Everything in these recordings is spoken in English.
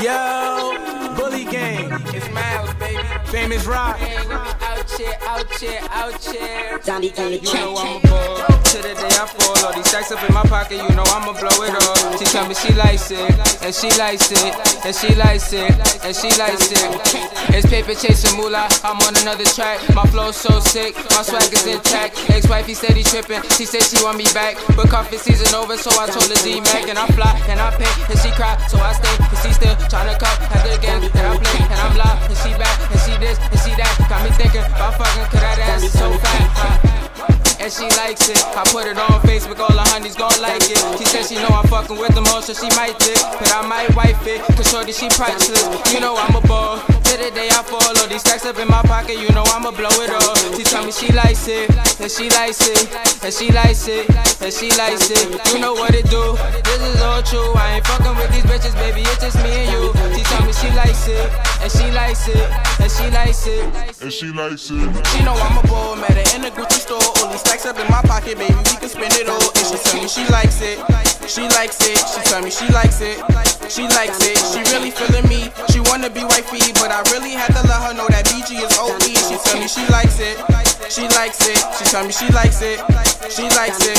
Yo, Bully Gang. It's Miles, baby. Famous Rock. Out here, out here, out here. Donnie on the You know I'm a ball. To the day I fall, all these stacks up in my pocket, you know I'ma blow it all. She tell me she likes it, and she likes it, and she likes it, and she likes it. It's paper chasing moolah, I'm on another track. My flow so sick, my swag is intact. Ex-wife, he said he tripping, she said she want me back. But conference season over, so I told her D-Mac. And I fly, and I pay, and she cry, so I stay, and she still cause that ass is so fat. and she likes it. I put it on Facebook, all the honeys gon' like it. She said she know I'm fucking with them all, so she might dick. But I might wife it, cause shorty she priceless. You know I'm a ball. To the day I fall, all these stacks up in my pocket, you know I'ma blow it all. She tell me she likes it, and she likes it, and she likes it, and she likes it. You know what it do. This is all true. I ain't fucking with these bitches, baby, it's just me and you. She tell me she likes it, and she likes it, and she likes it. and she likes it. She know I'm a bull, met her in the Gucci store. All these stacks up in my pocket, baby, we can spend it all. And she tell me she likes it, she likes it. She tell me she likes it, she likes it. She really feeling me, she wanna be wifey, but I really had to let her know that BG is OE. She tell me she likes it, she likes it. She tell me she likes it, she likes it.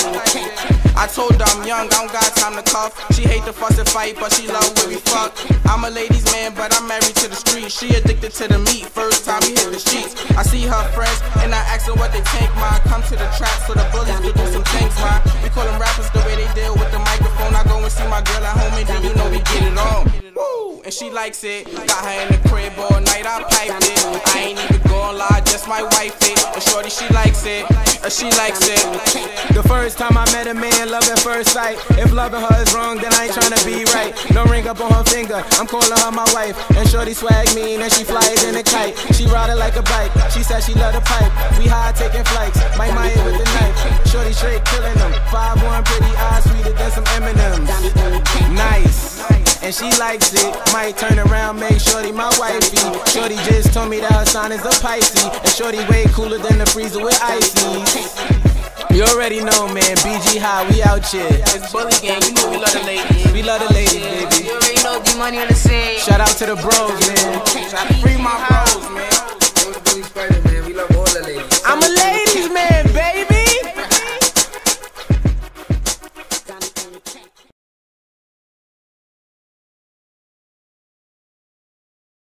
I told her I'm young, I don't got time to cuff. She hate to fuss and fight, but she love when we fuck. I'm a ladies man, but I'm married to the street. She addicted to the meat. First time we hit the streets, I see her friends and I ask her what they take. Mine come to the trap so the bullies can do some things. Mine we call them rappers the way they deal with the microphone. I go and see my girl at home and then you know we get it on. Woo, and she likes it. Got her in the crib all night, I piped it. I ain't even going my wife it. And shorty she likes it, and she likes it. The first time I met a man, love at first sight. If loving her is wrong, then I ain't tryna be right. No ring up on her finger, I'm calling her my wife. And shorty swag mean, and she flies in a kite. She ride it like a bike. She said she love the pipe. We high taking flights, might Maya with the knife. Shorty straight killing them. Five one pretty eyes, sweeter than some on the track. Nice and she likes it. Might turn around, make shorty my wifey. Shorty just told me that her sign is a Pisces, and shorty way cooler than the freezer with ices. You already know, man. BG High, we out here. It's Bully Gang. You know we love the ladies. We love the ladies, baby. You already know D Money on the scene. Shout out to the bros, man. Try to free my bros, man. It was Bully Spider, man. We love all the ladies. I'm a lady.